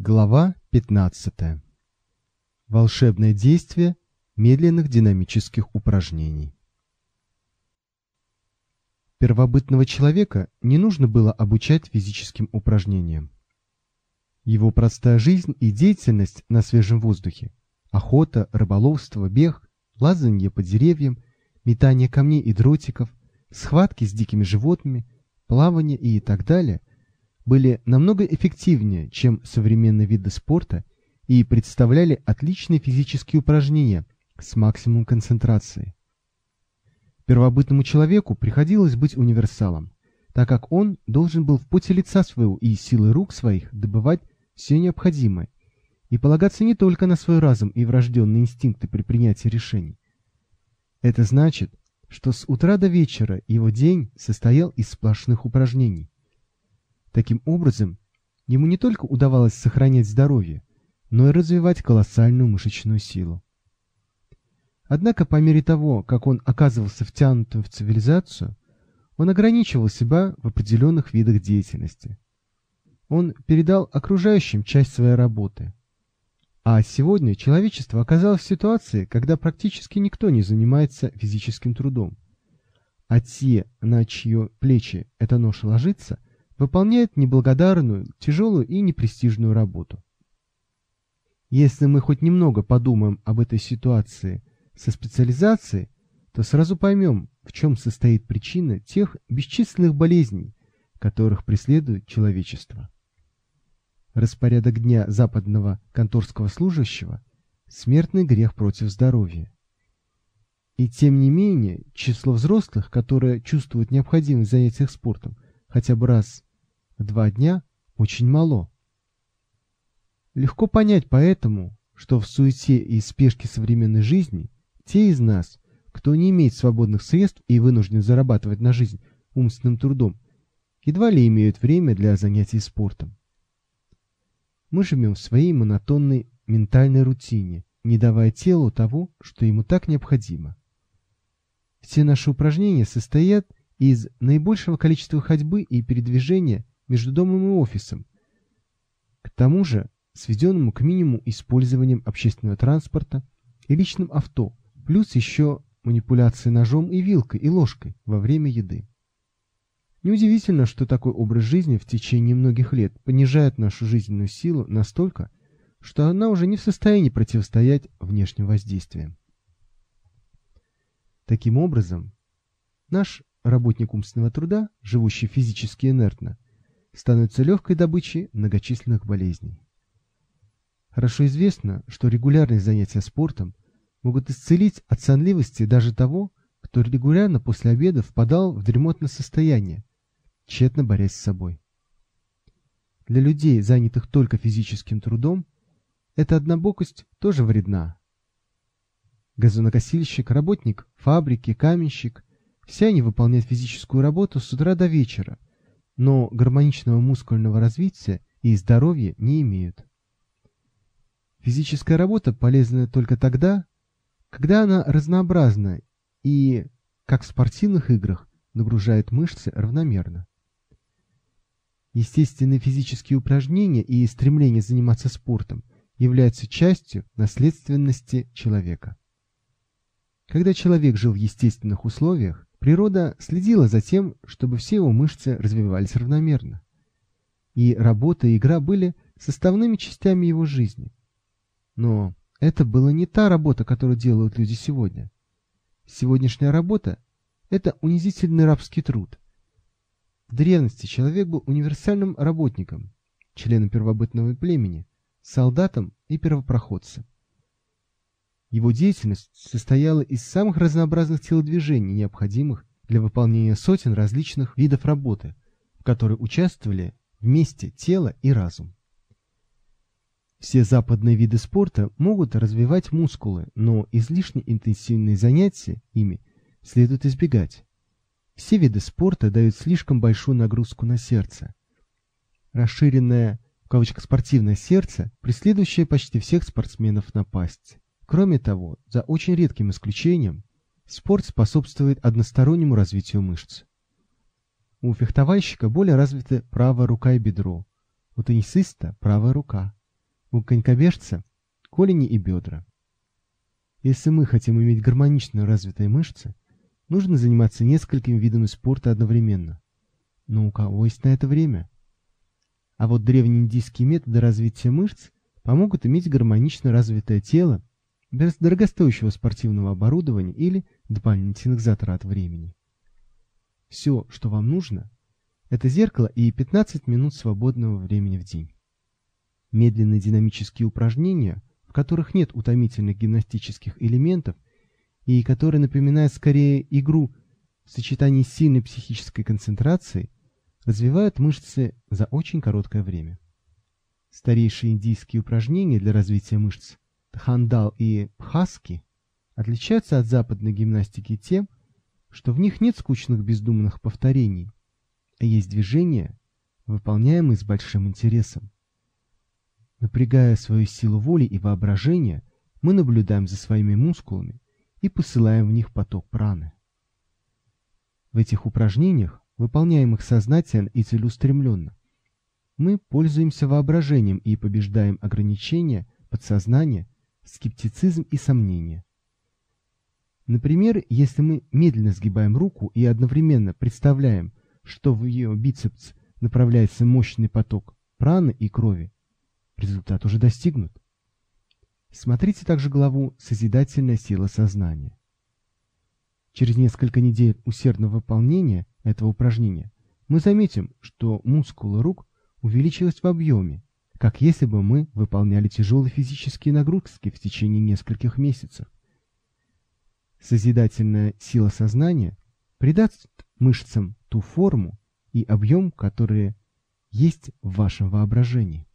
Глава 15. Волшебное действие медленных динамических упражнений. Первобытного человека не нужно было обучать физическим упражнениям. Его простая жизнь и деятельность на свежем воздухе, охота, рыболовство, бег, лазанье по деревьям, метание камней и дротиков, схватки с дикими животными, плавание и так далее были намного эффективнее, чем современные виды спорта и представляли отличные физические упражнения с максимум концентрации. Первобытному человеку приходилось быть универсалом, так как он должен был в поте лица своего и силы рук своих добывать все необходимое и полагаться не только на свой разум и врожденные инстинкты при принятии решений. Это значит, что с утра до вечера его день состоял из сплошных упражнений. Таким образом, ему не только удавалось сохранять здоровье, но и развивать колоссальную мышечную силу. Однако по мере того, как он оказывался втянутым в цивилизацию, он ограничивал себя в определенных видах деятельности. Он передал окружающим часть своей работы. А сегодня человечество оказалось в ситуации, когда практически никто не занимается физическим трудом. А те, на чьи плечи эта ноша ложится, выполняет неблагодарную, тяжелую и непрестижную работу. Если мы хоть немного подумаем об этой ситуации со специализацией, то сразу поймем, в чем состоит причина тех бесчисленных болезней, которых преследует человечество. Распорядок дня западного конторского служащего – смертный грех против здоровья. И тем не менее, число взрослых, которые чувствуют необходимость в спортом хотя бы раз два дня очень мало. Легко понять поэтому, что в суете и спешке современной жизни те из нас, кто не имеет свободных средств и вынужден зарабатывать на жизнь умственным трудом, едва ли имеют время для занятий спортом. Мы живем в своей монотонной ментальной рутине, не давая телу того, что ему так необходимо. Все наши упражнения состоят из наибольшего количества ходьбы и передвижения между домом и офисом. К тому же, сведенному к минимуму использованием общественного транспорта и личным авто, плюс еще манипуляции ножом и вилкой и ложкой во время еды. Неудивительно, что такой образ жизни в течение многих лет понижает нашу жизненную силу настолько, что она уже не в состоянии противостоять внешним воздействиям. Таким образом, наш работник умственного труда, живущий физически инертно, становится легкой добычей многочисленных болезней. Хорошо известно, что регулярные занятия спортом могут исцелить от сонливости даже того, кто регулярно после обеда впадал в дремотное состояние, тщетно борясь с собой. Для людей, занятых только физическим трудом, эта однобокость тоже вредна. Газонокосильщик, работник фабрики, каменщик – все они выполняют физическую работу с утра до вечера – но гармоничного мускульного развития и здоровья не имеют. Физическая работа полезна только тогда, когда она разнообразна и, как в спортивных играх, нагружает мышцы равномерно. Естественные физические упражнения и стремление заниматься спортом являются частью наследственности человека. Когда человек жил в естественных условиях, Природа следила за тем, чтобы все его мышцы развивались равномерно. И работа и игра были составными частями его жизни. Но это была не та работа, которую делают люди сегодня. Сегодняшняя работа – это унизительный рабский труд. В древности человек был универсальным работником, членом первобытного племени, солдатом и первопроходцем. Его деятельность состояла из самых разнообразных телодвижений, необходимых для выполнения сотен различных видов работы, в которой участвовали вместе тело и разум. Все западные виды спорта могут развивать мускулы, но излишне интенсивные занятия ими следует избегать. Все виды спорта дают слишком большую нагрузку на сердце. Расширенное в кавычках спортивное сердце, преследующее почти всех спортсменов напасть. Кроме того, за очень редким исключением, спорт способствует одностороннему развитию мышц. У фехтовальщика более развиты правая рука и бедро, у теннисиста правая рука, у конькобежца колени и бедра. Если мы хотим иметь гармонично развитые мышцы, нужно заниматься несколькими видами спорта одновременно. Но у кого есть на это время? А вот древнеиндийские методы развития мышц помогут иметь гармонично развитое тело без дорогостоящего спортивного оборудования или дополнительных затрат времени. Все, что вам нужно, это зеркало и 15 минут свободного времени в день. Медленные динамические упражнения, в которых нет утомительных гимнастических элементов и которые напоминают скорее игру в сочетании сильной психической концентрацией, развивают мышцы за очень короткое время. Старейшие индийские упражнения для развития мышц Тхандал и Пхаски отличаются от западной гимнастики тем, что в них нет скучных бездумных повторений, а есть движения, выполняемые с большим интересом. Напрягая свою силу воли и воображения, мы наблюдаем за своими мускулами и посылаем в них поток праны. В этих упражнениях, выполняемых сознательно и целеустремленно, мы пользуемся воображением и побеждаем ограничения, подсознание, скептицизм и сомнения. Например, если мы медленно сгибаем руку и одновременно представляем, что в ее бицепс направляется мощный поток праны и крови, результат уже достигнут. Смотрите также главу «Созидательная сила сознания». Через несколько недель усердного выполнения этого упражнения мы заметим, что мускулы рук увеличились в объеме, как если бы мы выполняли тяжелые физические нагрузки в течение нескольких месяцев. Созидательная сила сознания придаст мышцам ту форму и объем, которые есть в вашем воображении.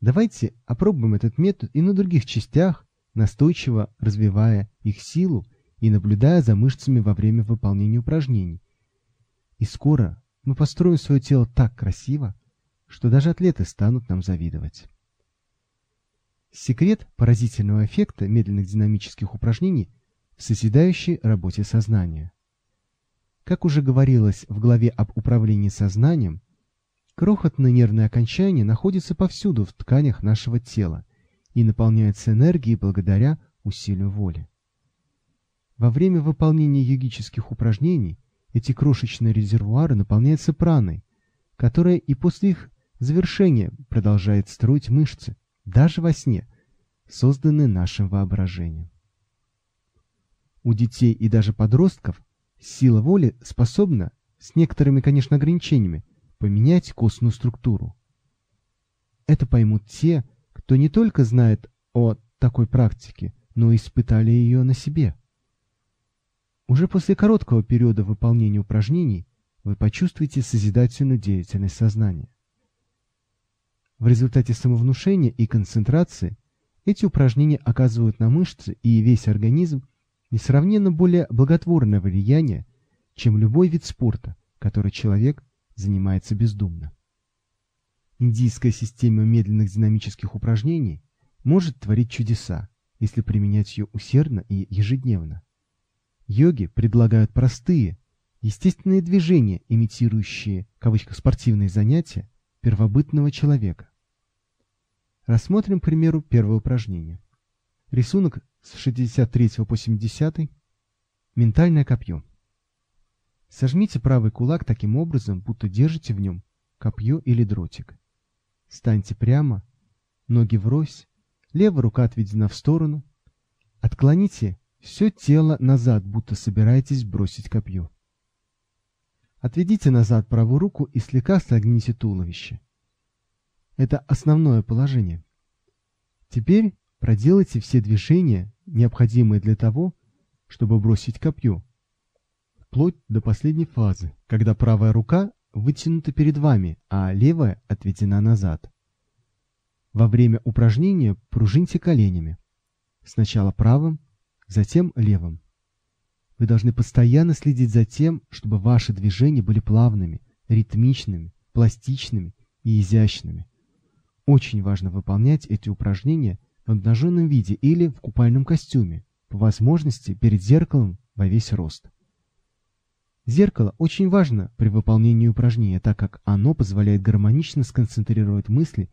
Давайте опробуем этот метод и на других частях, настойчиво развивая их силу и наблюдая за мышцами во время выполнения упражнений. И скоро мы построим свое тело так красиво, что даже атлеты станут нам завидовать. Секрет поразительного эффекта медленных динамических упражнений в созидающей работе сознания. Как уже говорилось в главе об управлении сознанием, Крохотные нервные окончания находятся повсюду в тканях нашего тела и наполняются энергией благодаря усилию воли. Во время выполнения йогических упражнений эти крошечные резервуары наполняются праной, которая и после их завершения продолжает строить мышцы, даже во сне, созданные нашим воображением. У детей и даже подростков сила воли способна, с некоторыми, конечно, ограничениями, поменять костную структуру. Это поймут те, кто не только знает о такой практике, но и испытали ее на себе. Уже после короткого периода выполнения упражнений вы почувствуете созидательную деятельность сознания. В результате самовнушения и концентрации эти упражнения оказывают на мышцы и весь организм несравненно более благотворное влияние, чем любой вид спорта, который человек занимается бездумно. Индийская система медленных динамических упражнений может творить чудеса, если применять ее усердно и ежедневно. Йоги предлагают простые, естественные движения, имитирующие, в кавычках, спортивные занятия первобытного человека. Рассмотрим, к примеру, первое упражнение. Рисунок с 63 по 70. Ментальное копье. Сожмите правый кулак таким образом, будто держите в нем копье или дротик. Станьте прямо, ноги врозь, левая рука отведена в сторону. Отклоните все тело назад, будто собираетесь бросить копье. Отведите назад правую руку и слегка согните туловище. Это основное положение. Теперь проделайте все движения, необходимые для того, чтобы бросить копье вплоть до последней фазы, когда правая рука вытянута перед вами, а левая отведена назад. Во время упражнения пружиньте коленями. Сначала правым, затем левым. Вы должны постоянно следить за тем, чтобы ваши движения были плавными, ритмичными, пластичными и изящными. Очень важно выполнять эти упражнения в обнаженном виде или в купальном костюме, по возможности перед зеркалом во весь рост. Зеркало очень важно при выполнении упражнения, так как оно позволяет гармонично сконцентрировать мысли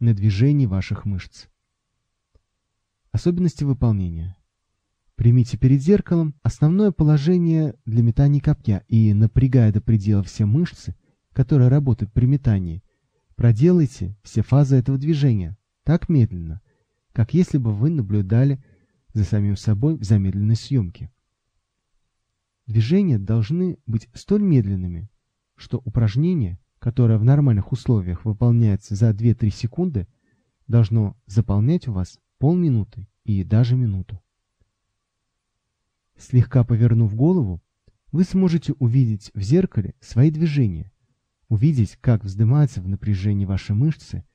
на движении ваших мышц. Особенности выполнения. Примите перед зеркалом основное положение для метания копья и, напрягая до предела все мышцы, которые работают при метании, проделайте все фазы этого движения так медленно, как если бы вы наблюдали за самим собой в замедленной съемке. Движения должны быть столь медленными, что упражнение, которое в нормальных условиях выполняется за 2-3 секунды, должно заполнять у вас полминуты и даже минуту. Слегка повернув голову, вы сможете увидеть в зеркале свои движения, увидеть, как вздымаются в напряжении ваши мышцы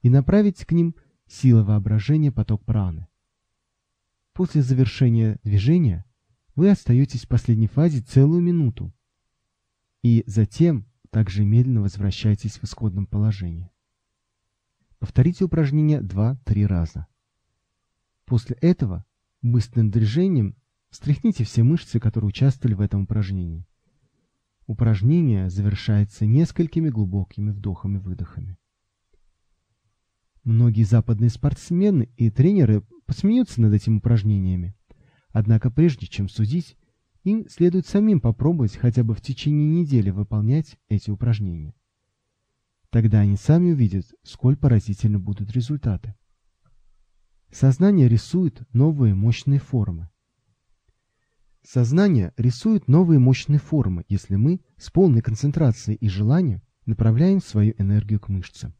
и направить к ним силы воображения поток праны. После завершения движения вы остаетесь в последней фазе целую минуту и затем также медленно возвращаетесь в исходном положении. Повторите упражнение 2-3 раза. После этого быстрым движением Встряхните все мышцы, которые участвовали в этом упражнении. Упражнение завершается несколькими глубокими вдохами-выдохами. Многие западные спортсмены и тренеры посмеются над этими упражнениями. Однако прежде чем судить, им следует самим попробовать хотя бы в течение недели выполнять эти упражнения. Тогда они сами увидят, сколь поразительны будут результаты. Сознание рисует новые мощные формы. Сознание рисует новые мощные формы, если мы с полной концентрацией и желанием направляем свою энергию к мышцам.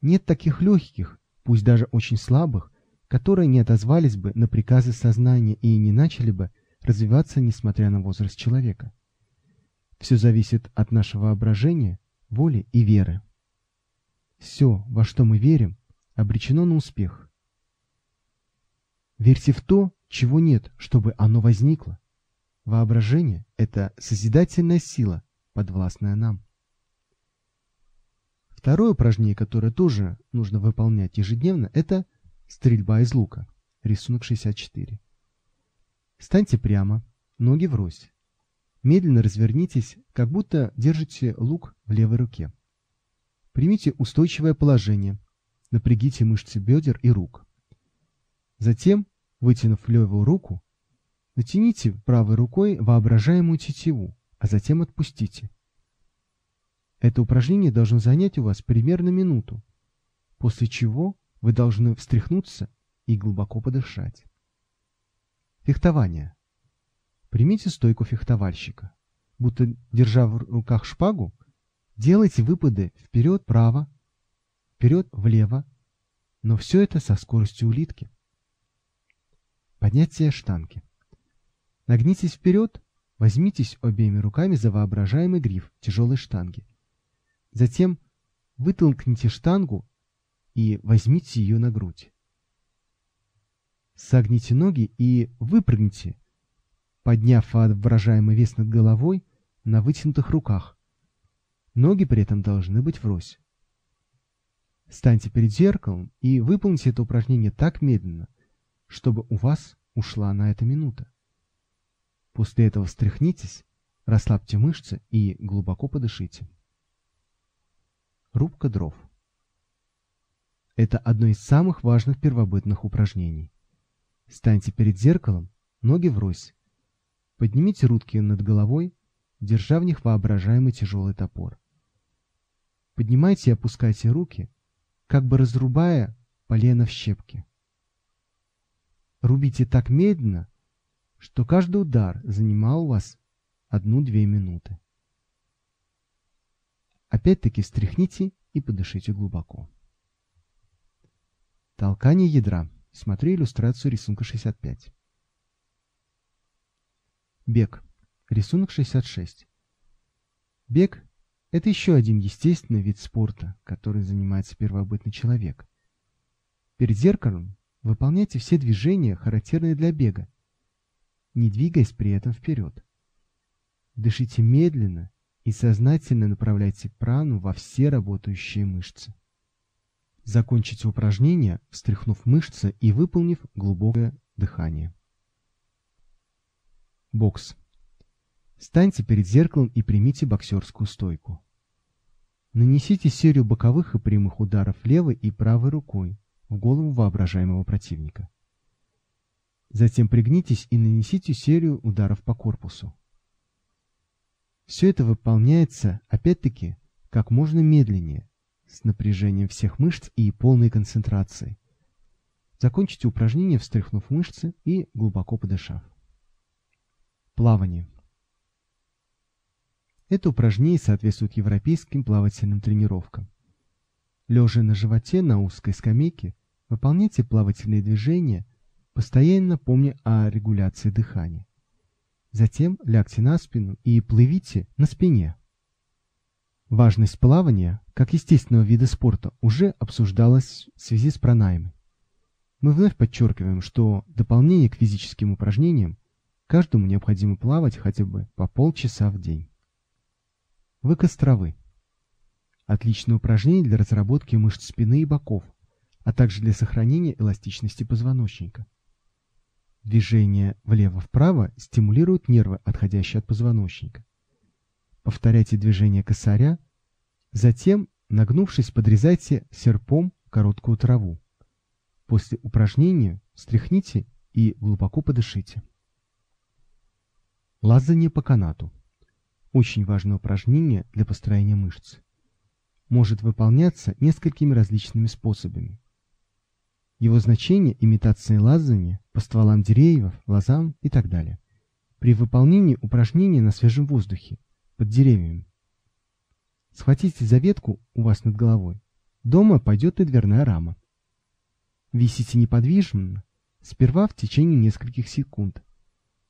Нет таких легких, пусть даже очень слабых, которые не отозвались бы на приказы сознания и не начали бы развиваться, несмотря на возраст человека. Все зависит от нашего воображения, воли и веры. Все, во что мы верим, обречено на успех. Верьте в то, чего нет, чтобы оно возникло. Воображение – это созидательная сила, подвластная нам. Второе упражнение, которое тоже нужно выполнять ежедневно, это стрельба из лука. Рисунок 64. Станьте прямо, ноги врозь. Медленно развернитесь, как будто держите лук в левой руке. Примите устойчивое положение, напрягите мышцы бедер и рук. Затем Вытянув левую руку, натяните правой рукой воображаемую тетиву, а затем отпустите. Это упражнение должно занять у вас примерно минуту, после чего вы должны встряхнуться и глубоко подышать. Фехтование. Примите стойку фехтовальщика. Будто, держа в руках шпагу, делайте выпады вперед-право, вперед-влево, но все это со скоростью улитки. Поднятие штанги. Нагнитесь вперед, возьмитесь обеими руками за воображаемый гриф тяжелой штанги. Затем вытолкните штангу и возьмите ее на грудь. Согните ноги и выпрыгните, подняв воображаемый вес над головой на вытянутых руках. Ноги при этом должны быть врозь. Станьте перед зеркалом и выполните это упражнение так медленно – чтобы у вас ушла на это минута. После этого встряхнитесь, расслабьте мышцы и глубоко подышите. Рубка дров. Это одно из самых важных первобытных упражнений. Станьте перед зеркалом, ноги врозь. Поднимите руки над головой, держа в них воображаемый тяжелый топор. Поднимайте и опускайте руки, как бы разрубая полено в щепки. Рубите так медленно, что каждый удар занимал у вас одну-две минуты. Опять-таки встряхните и подышите глубоко. Толкание ядра. Смотри иллюстрацию рисунка 65. Бег. Рисунок 66. Бег – это еще один естественный вид спорта, который занимается первобытный человек. Перед зеркалом Выполняйте все движения, характерные для бега, не двигаясь при этом вперед. Дышите медленно и сознательно направляйте прану во все работающие мышцы. Закончите упражнение, встряхнув мышцы и выполнив глубокое дыхание. Бокс. Станьте перед зеркалом и примите боксерскую стойку. Нанесите серию боковых и прямых ударов левой и правой рукой в голову воображаемого противника. Затем пригнитесь и нанесите серию ударов по корпусу. Все это выполняется, опять-таки, как можно медленнее, с напряжением всех мышц и полной концентрацией. Закончите упражнение, встряхнув мышцы и глубоко подышав. Плавание. Это упражнение соответствует европейским плавательным тренировкам. Лежа на животе на узкой скамейке, выполняйте плавательные движения, постоянно помня о регуляции дыхания. Затем лягте на спину и плывите на спине. Важность плавания, как естественного вида спорта, уже обсуждалась в связи с пранаемой. Мы вновь подчеркиваем, что дополнение к физическим упражнениям каждому необходимо плавать хотя бы по полчаса в день. Выкос травы. Отличное упражнение для разработки мышц спины и боков, а также для сохранения эластичности позвоночника. Движение влево-вправо стимулирует нервы, отходящие от позвоночника. Повторяйте движение косаря, затем, нагнувшись, подрезайте серпом короткую траву. После упражнения встряхните и глубоко подышите. Лазание по канату. Очень важное упражнение для построения мышц. Может выполняться несколькими различными способами. Его значение – имитация лазания по стволам деревьев, лозам и так далее. При выполнении упражнения на свежем воздухе, под деревьями. Схватите за ветку у вас над головой. Дома пойдет и дверная рама. Висите неподвижно, сперва в течение нескольких секунд.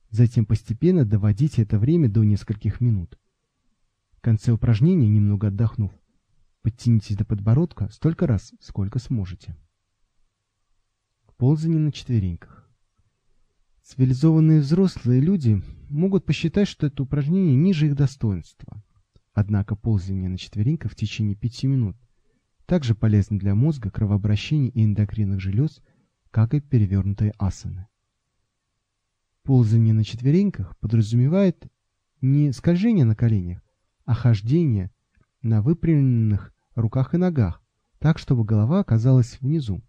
Затем постепенно доводите это время до нескольких минут. В конце упражнения, немного отдохнув, подтянитесь до подбородка столько раз, сколько сможете. Ползание на четвереньках. Цивилизованные взрослые люди могут посчитать, что это упражнение ниже их достоинства. Однако ползание на четвереньках в течение 5 минут также полезно для мозга, кровообращения и эндокринных желез, как и перевернутые асаны. Ползание на четвереньках подразумевает не скольжение на коленях, а хождение на выпрямленных руках и ногах, так, чтобы голова оказалась внизу.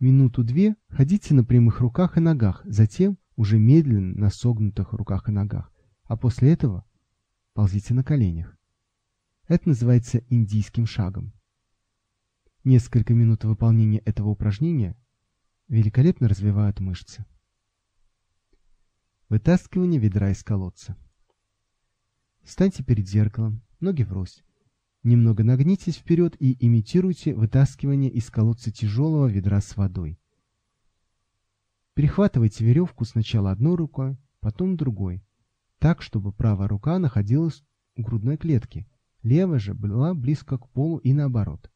Минуту-две ходите на прямых руках и ногах, затем уже медленно на согнутых руках и ногах, а после этого ползите на коленях. Это называется индийским шагом. Несколько минут выполнения этого упражнения великолепно развивают мышцы. Вытаскивание ведра из колодца. Встаньте перед зеркалом, ноги врозь. Немного нагнитесь вперед и имитируйте вытаскивание из колодца тяжелого ведра с водой. Перехватывайте веревку сначала одной рукой, потом другой, так, чтобы правая рука находилась у грудной клетки, левая же была близко к полу и наоборот.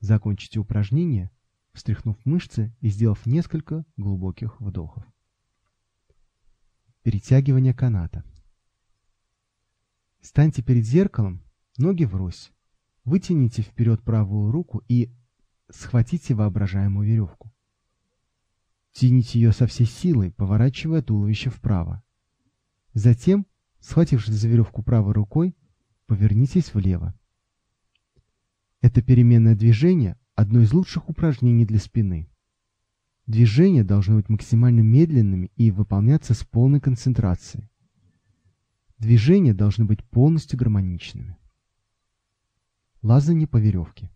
Закончите упражнение, встряхнув мышцы и сделав несколько глубоких вдохов. Перетягивание каната. Станьте перед зеркалом ноги врозь. Вытяните вперед правую руку и схватите воображаемую веревку. Тяните ее со всей силой, поворачивая туловище вправо. Затем, схватившись за веревку правой рукой, повернитесь влево. Это переменное движение – одно из лучших упражнений для спины. Движения должны быть максимально медленными и выполняться с полной концентрацией. Движения должны быть полностью гармоничными. Лазание по веревке.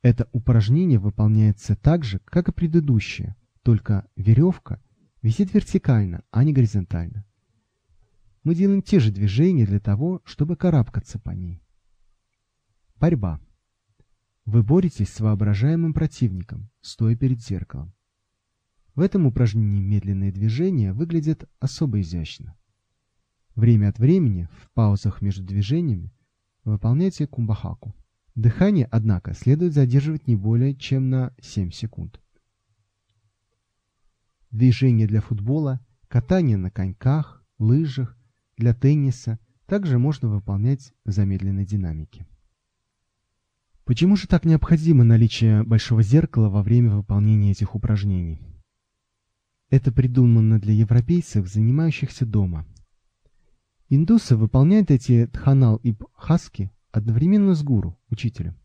Это упражнение выполняется так же, как и предыдущее, только веревка висит вертикально, а не горизонтально. Мы делаем те же движения для того, чтобы карабкаться по ней. Борьба. Вы боретесь с воображаемым противником, стоя перед зеркалом. В этом упражнении медленные движения выглядят особо изящно. Время от времени, в паузах между движениями, выполняйте кумбахаку. Дыхание, однако, следует задерживать не более чем на 7 секунд. Движения для футбола, катание на коньках, лыжах, для тенниса также можно выполнять в замедленной динамике. Почему же так необходимо наличие большого зеркала во время выполнения этих упражнений? Это придумано для европейцев, занимающихся дома – Индусы выполняют эти тханал и бхаски одновременно с гуру, учителем.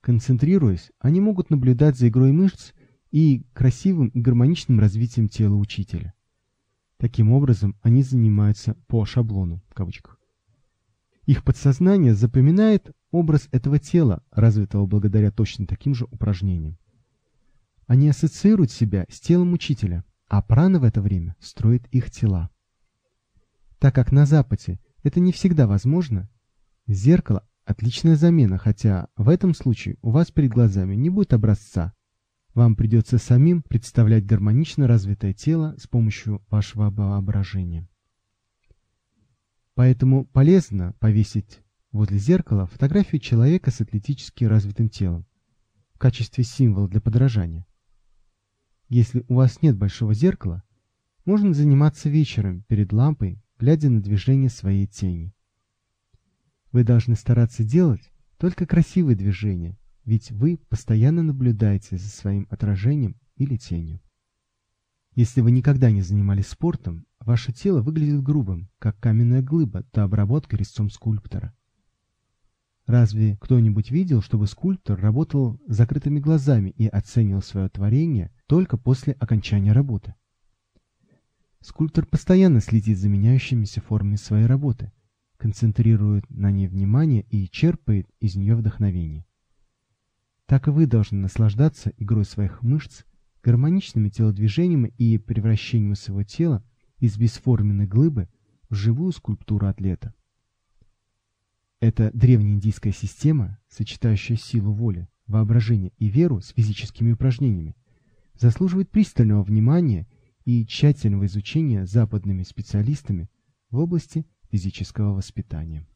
Концентрируясь, они могут наблюдать за игрой мышц и красивым и гармоничным развитием тела учителя. Таким образом, они занимаются по шаблону, в кавычках. Их подсознание запоминает образ этого тела, развитого благодаря точно таким же упражнениям. Они ассоциируют себя с телом учителя, а прана в это время строит их тела. Так как на Западе это не всегда возможно, зеркало – отличная замена, хотя в этом случае у вас перед глазами не будет образца. Вам придется самим представлять гармонично развитое тело с помощью вашего воображения. Поэтому полезно повесить возле зеркала фотографию человека с атлетически развитым телом в качестве символа для подражания. Если у вас нет большого зеркала, можно заниматься вечером перед лампой, глядя на движение своей тени. Вы должны стараться делать только красивые движения, ведь вы постоянно наблюдаете за своим отражением или тенью. Если вы никогда не занимались спортом, ваше тело выглядит грубым, как каменная глыба до обработки резцом скульптора. Разве кто-нибудь видел, чтобы скульптор работал с закрытыми глазами и оценивал свое творение только после окончания работы? Скульптор постоянно следит за меняющимися формами своей работы, концентрирует на ней внимание и черпает из нее вдохновение. Так и вы должны наслаждаться игрой своих мышц гармоничными телодвижениями и превращением своего тела из бесформенной глыбы в живую скульптуру атлета. Эта древнеиндийская система, сочетающая силу воли, воображения и веру с физическими упражнениями, заслуживает пристального внимания и тщательного изучения западными специалистами в области физического воспитания.